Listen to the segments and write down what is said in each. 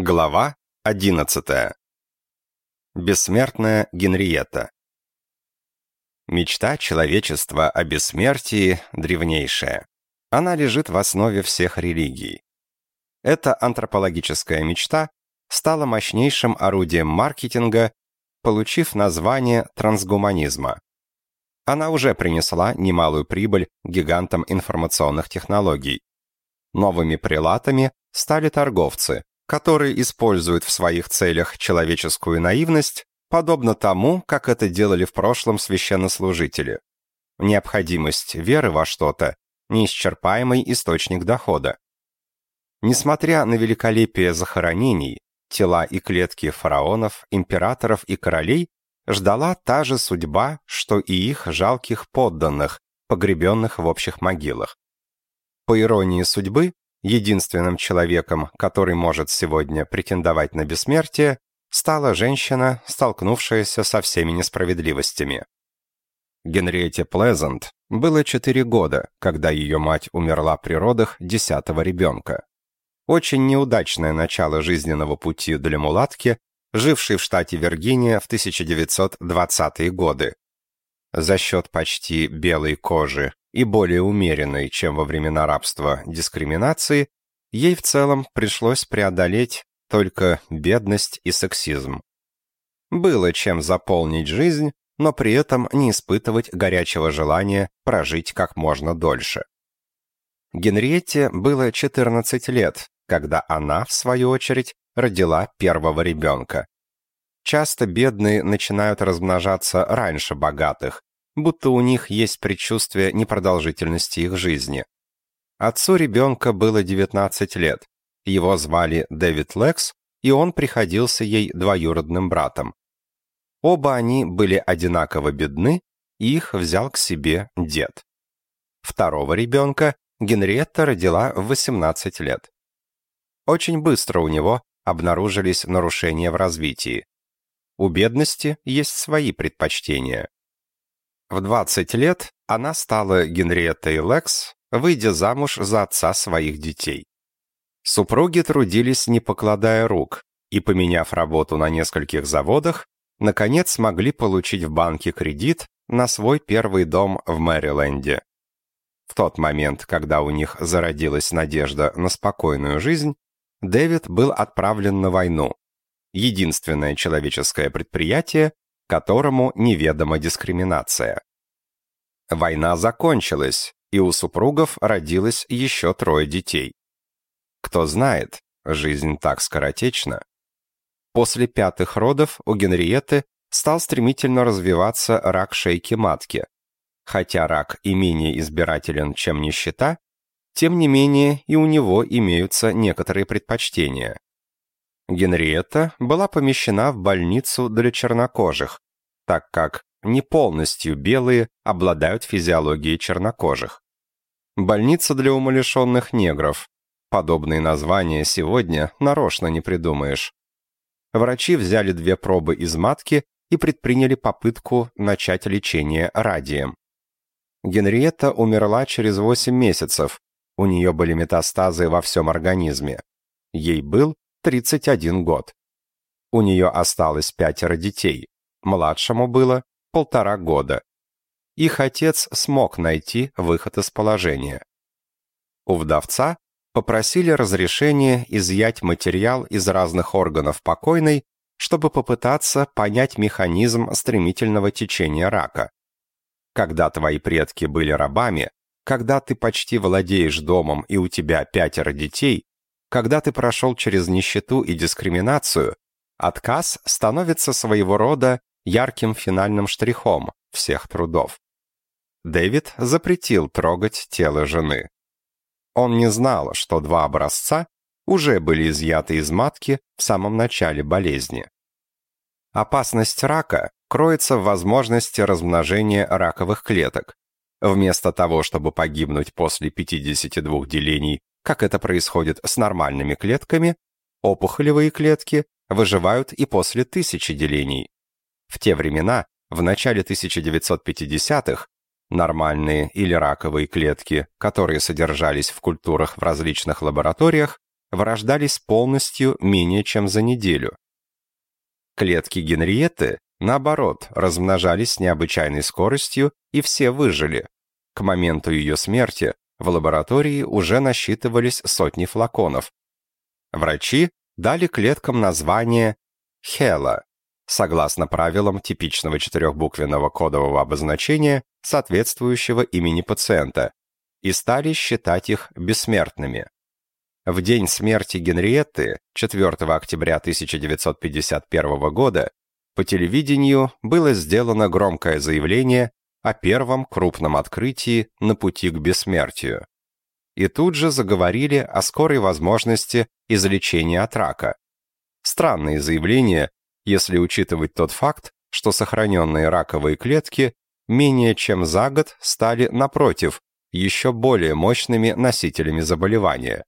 Глава 11. Бессмертная Генриетта. Мечта человечества о бессмертии древнейшая. Она лежит в основе всех религий. Эта антропологическая мечта стала мощнейшим орудием маркетинга, получив название трансгуманизма. Она уже принесла немалую прибыль гигантам информационных технологий. Новыми прилатами стали торговцы, которые используют в своих целях человеческую наивность, подобно тому, как это делали в прошлом священнослужители. Необходимость веры во что-то – неисчерпаемый источник дохода. Несмотря на великолепие захоронений, тела и клетки фараонов, императоров и королей ждала та же судьба, что и их жалких подданных, погребенных в общих могилах. По иронии судьбы, Единственным человеком, который может сегодня претендовать на бессмертие, стала женщина, столкнувшаяся со всеми несправедливостями. Генриете Плезант было 4 года, когда ее мать умерла при родах десятого ребенка. Очень неудачное начало жизненного пути для мулатки, жившей в штате Виргиния в 1920-е годы. За счет почти белой кожи и более умеренной, чем во времена рабства, дискриминации, ей в целом пришлось преодолеть только бедность и сексизм. Было чем заполнить жизнь, но при этом не испытывать горячего желания прожить как можно дольше. Генриетте было 14 лет, когда она, в свою очередь, родила первого ребенка. Часто бедные начинают размножаться раньше богатых, будто у них есть предчувствие непродолжительности их жизни. Отцу ребенка было 19 лет. Его звали Дэвид Лекс, и он приходился ей двоюродным братом. Оба они были одинаково бедны, и их взял к себе дед. Второго ребенка Генриетта родила в 18 лет. Очень быстро у него обнаружились нарушения в развитии. У бедности есть свои предпочтения. В 20 лет она стала Генриеттой Лекс, выйдя замуж за отца своих детей. Супруги трудились, не покладая рук, и, поменяв работу на нескольких заводах, наконец смогли получить в банке кредит на свой первый дом в Мэриленде. В тот момент, когда у них зародилась надежда на спокойную жизнь, Дэвид был отправлен на войну. Единственное человеческое предприятие, которому неведома дискриминация. Война закончилась, и у супругов родилось еще трое детей. Кто знает, жизнь так скоротечна. После пятых родов у Генриетты стал стремительно развиваться рак шейки матки. Хотя рак и менее избирателен, чем нищета, тем не менее и у него имеются некоторые предпочтения. Генриетта была помещена в больницу для чернокожих, так как не полностью белые обладают физиологией чернокожих. Больница для умалишенных негров. Подобные названия сегодня нарочно не придумаешь. Врачи взяли две пробы из матки и предприняли попытку начать лечение радием. Генриетта умерла через 8 месяцев. У нее были метастазы во всем организме. Ей был 31 год. У нее осталось пятеро детей. Младшему было полтора года. Их отец смог найти выход из положения. У вдовца попросили разрешения изъять материал из разных органов покойной, чтобы попытаться понять механизм стремительного течения рака. Когда твои предки были рабами, когда ты почти владеешь домом и у тебя пятеро детей, когда ты прошел через нищету и дискриминацию, отказ становится своего рода ярким финальным штрихом всех трудов. Дэвид запретил трогать тело жены. Он не знал, что два образца уже были изъяты из матки в самом начале болезни. Опасность рака кроется в возможности размножения раковых клеток. Вместо того, чтобы погибнуть после 52 делений, как это происходит с нормальными клетками, опухолевые клетки выживают и после тысячи делений. В те времена, в начале 1950-х, нормальные или раковые клетки, которые содержались в культурах в различных лабораториях, вырождались полностью менее чем за неделю. Клетки Генриетты, наоборот, размножались с необычайной скоростью, и все выжили. К моменту ее смерти в лаборатории уже насчитывались сотни флаконов. Врачи дали клеткам название «Хела», согласно правилам типичного четырехбуквенного кодового обозначения, соответствующего имени пациента, и стали считать их бессмертными. В день смерти Генриетты, 4 октября 1951 года, по телевидению было сделано громкое заявление о первом крупном открытии на пути к бессмертию. И тут же заговорили о скорой возможности излечения от рака. Странное заявление, если учитывать тот факт, что сохраненные раковые клетки менее чем за год стали, напротив, еще более мощными носителями заболевания.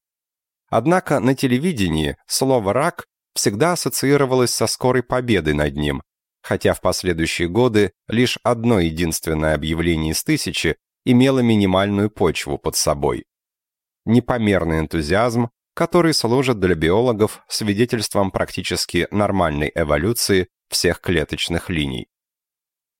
Однако на телевидении слово «рак» всегда ассоциировалось со скорой победой над ним, хотя в последующие годы лишь одно единственное объявление из тысячи имело минимальную почву под собой. Непомерный энтузиазм, который служит для биологов свидетельством практически нормальной эволюции всех клеточных линий.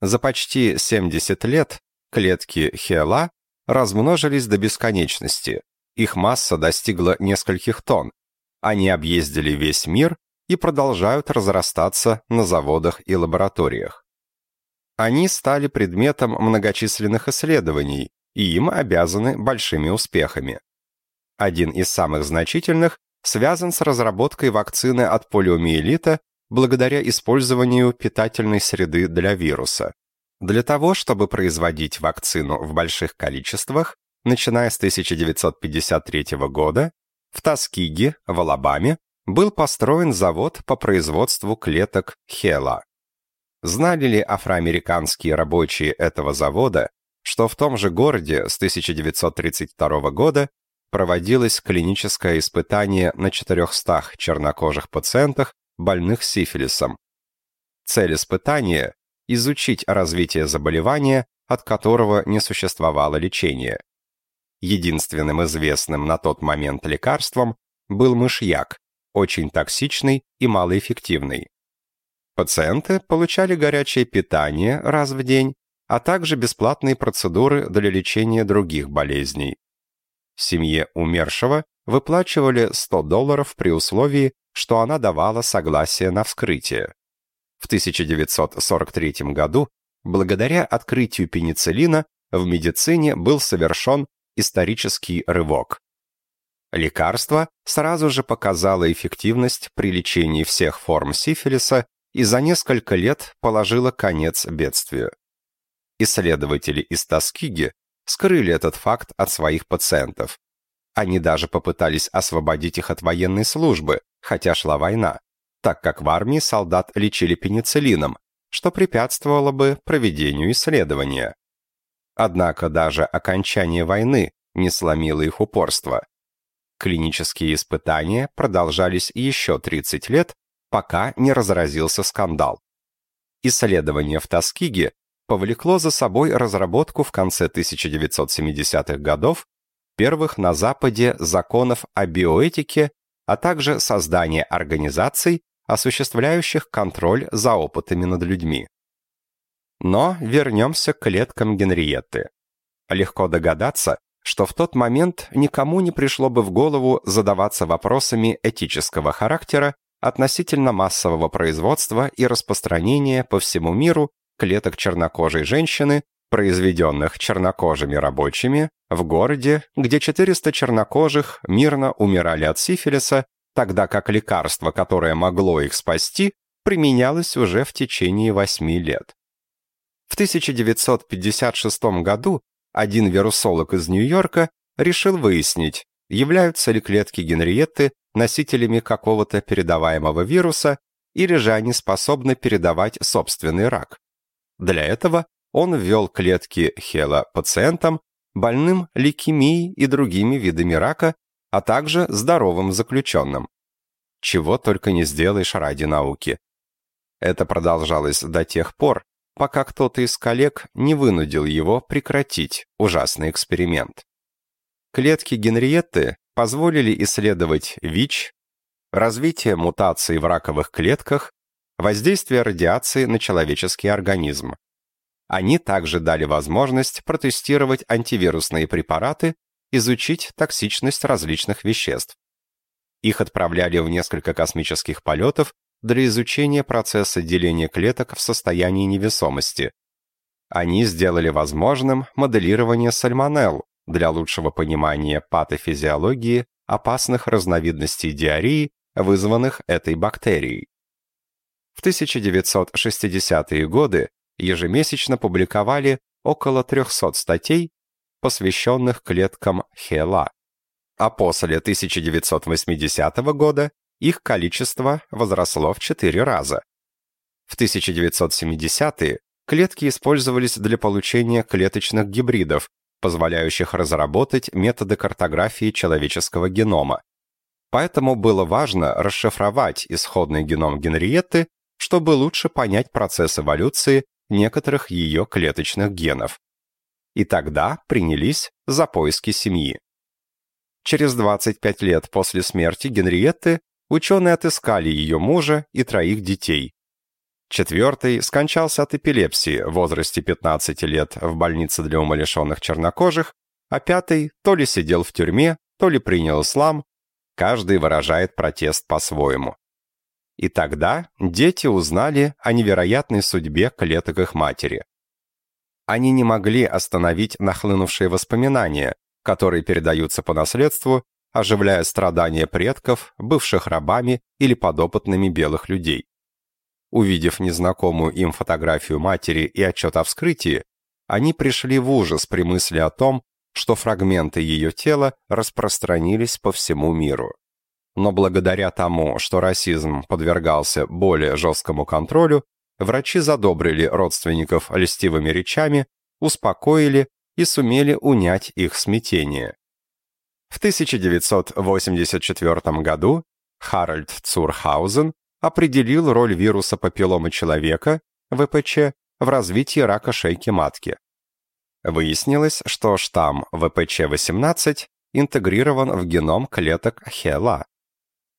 За почти 70 лет клетки Хела размножились до бесконечности. Их масса достигла нескольких тонн. Они объездили весь мир и продолжают разрастаться на заводах и лабораториях. Они стали предметом многочисленных исследований, и им обязаны большими успехами. Один из самых значительных связан с разработкой вакцины от полиомиелита благодаря использованию питательной среды для вируса. Для того, чтобы производить вакцину в больших количествах, начиная с 1953 года, в Таскиге, в Алабаме, был построен завод по производству клеток Хела. Знали ли афроамериканские рабочие этого завода, что в том же городе с 1932 года проводилось клиническое испытание на 400 чернокожих пациентах, больных сифилисом. Цель испытания изучить развитие заболевания, от которого не существовало лечения. Единственным известным на тот момент лекарством был мышьяк, очень токсичный и малоэффективный. Пациенты получали горячее питание раз в день, а также бесплатные процедуры для лечения других болезней. Семье умершего выплачивали 100 долларов при условии, что она давала согласие на вскрытие. В 1943 году, благодаря открытию пенициллина, в медицине был совершен исторический рывок. Лекарство сразу же показало эффективность при лечении всех форм сифилиса и за несколько лет положило конец бедствию. Исследователи из Тоскиги скрыли этот факт от своих пациентов. Они даже попытались освободить их от военной службы, хотя шла война так как в армии солдат лечили пенициллином, что препятствовало бы проведению исследования. Однако даже окончание войны не сломило их упорство. Клинические испытания продолжались еще 30 лет, пока не разразился скандал. Исследование в Таскиге повлекло за собой разработку в конце 1970-х годов первых на Западе законов о биоэтике, а также создание организаций, осуществляющих контроль за опытами над людьми. Но вернемся к клеткам Генриетты. Легко догадаться, что в тот момент никому не пришло бы в голову задаваться вопросами этического характера относительно массового производства и распространения по всему миру клеток чернокожей женщины, произведенных чернокожими рабочими, в городе, где 400 чернокожих мирно умирали от сифилиса тогда как лекарство, которое могло их спасти, применялось уже в течение восьми лет. В 1956 году один вирусолог из Нью-Йорка решил выяснить, являются ли клетки Генриетты носителями какого-то передаваемого вируса или же они способны передавать собственный рак. Для этого он ввел клетки Хела пациентам, больным лейкемией и другими видами рака, а также здоровым заключенным. Чего только не сделаешь ради науки. Это продолжалось до тех пор, пока кто-то из коллег не вынудил его прекратить ужасный эксперимент. Клетки Генриетты позволили исследовать ВИЧ, развитие мутаций в раковых клетках, воздействие радиации на человеческий организм. Они также дали возможность протестировать антивирусные препараты, изучить токсичность различных веществ. Их отправляли в несколько космических полетов для изучения процесса деления клеток в состоянии невесомости. Они сделали возможным моделирование сальмонелл для лучшего понимания патофизиологии опасных разновидностей диареи, вызванных этой бактерией. В 1960-е годы ежемесячно публиковали около 300 статей, посвященных клеткам Хела. А после 1980 года их количество возросло в 4 раза. В 1970-е клетки использовались для получения клеточных гибридов, позволяющих разработать методы картографии человеческого генома. Поэтому было важно расшифровать исходный геном Генриетты, чтобы лучше понять процесс эволюции некоторых ее клеточных генов. И тогда принялись за поиски семьи. Через 25 лет после смерти Генриетты ученые отыскали ее мужа и троих детей. Четвертый скончался от эпилепсии в возрасте 15 лет в больнице для умалишенных чернокожих, а пятый то ли сидел в тюрьме, то ли принял ислам, каждый выражает протест по-своему. И тогда дети узнали о невероятной судьбе клеток их матери. Они не могли остановить нахлынувшие воспоминания, которые передаются по наследству, оживляя страдания предков, бывших рабами или подопытными белых людей. Увидев незнакомую им фотографию матери и отчет о вскрытии, они пришли в ужас при мысли о том, что фрагменты ее тела распространились по всему миру. Но благодаря тому, что расизм подвергался более жесткому контролю, врачи задобрили родственников льстивыми речами, успокоили и сумели унять их смятение. В 1984 году Харальд Цурхаузен определил роль вируса папилломы человека, ВПЧ, в развитии рака шейки матки. Выяснилось, что штамм ВПЧ-18 интегрирован в геном клеток Хела.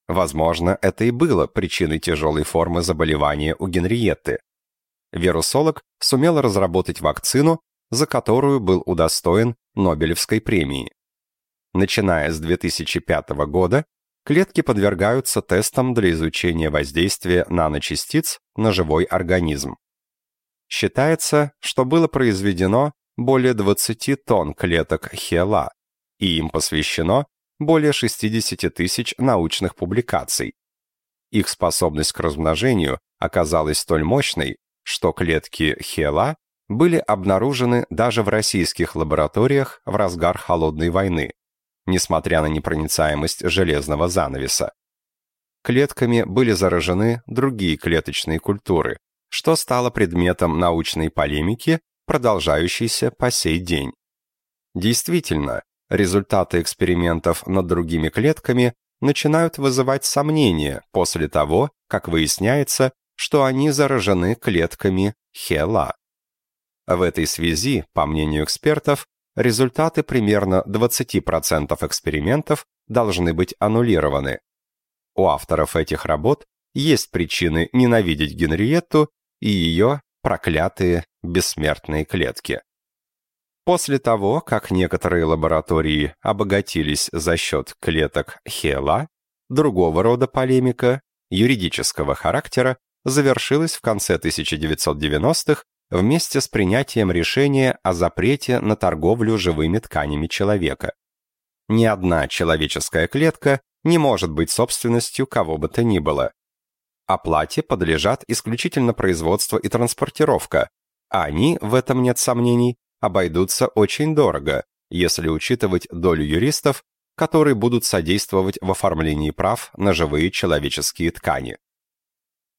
Возможно, это и было причиной тяжелой формы заболевания у Генриетты. Вирусолог сумел разработать вакцину, за которую был удостоен Нобелевской премии. Начиная с 2005 года, клетки подвергаются тестам для изучения воздействия наночастиц на живой организм. Считается, что было произведено более 20 тонн клеток Хела, и им посвящено более 60 тысяч научных публикаций. Их способность к размножению оказалась столь мощной, что клетки Хела были обнаружены даже в российских лабораториях в разгар Холодной войны, несмотря на непроницаемость железного занавеса. Клетками были заражены другие клеточные культуры, что стало предметом научной полемики, продолжающейся по сей день. Действительно, результаты экспериментов над другими клетками начинают вызывать сомнения после того, как выясняется, что они заражены клетками Хела. В этой связи, по мнению экспертов, результаты примерно 20% экспериментов должны быть аннулированы. У авторов этих работ есть причины ненавидеть Генриетту и ее проклятые бессмертные клетки. После того, как некоторые лаборатории обогатились за счет клеток Хела, другого рода полемика, юридического характера, завершилась в конце 1990-х вместе с принятием решения о запрете на торговлю живыми тканями человека. Ни одна человеческая клетка не может быть собственностью кого бы то ни было. Оплате подлежат исключительно производство и транспортировка, а они, в этом нет сомнений, обойдутся очень дорого, если учитывать долю юристов, которые будут содействовать в оформлении прав на живые человеческие ткани.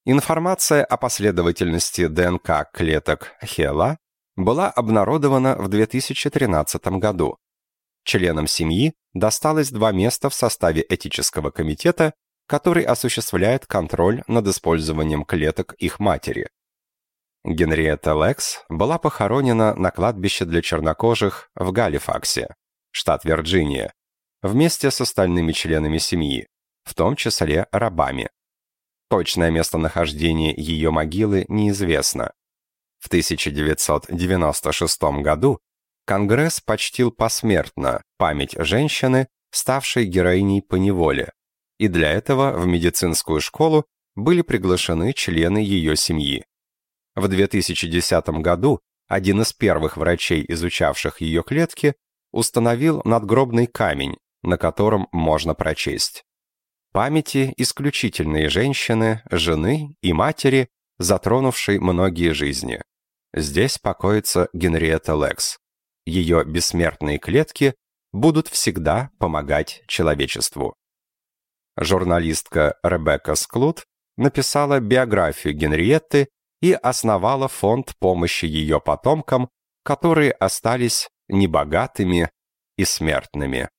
Информация о последовательности ДНК клеток Хела была обнародована в 2013 году. Членам семьи досталось два места в составе этического комитета, который осуществляет контроль над использованием клеток их матери. Генриетта Лекс была похоронена на кладбище для чернокожих в Галифаксе, штат Вирджиния, вместе с остальными членами семьи, в том числе рабами. Точное местонахождение ее могилы неизвестно. В 1996 году Конгресс почтил посмертно память женщины, ставшей героиней по неволе, и для этого в медицинскую школу были приглашены члены ее семьи. В 2010 году один из первых врачей, изучавших ее клетки, установил надгробный камень, на котором можно прочесть. Памяти исключительные женщины, жены и матери, затронувшей многие жизни. Здесь покоится Генриетта Лекс. Ее бессмертные клетки будут всегда помогать человечеству. Журналистка Ребекка Склуд написала биографию Генриетты и основала фонд помощи ее потомкам, которые остались небогатыми и смертными.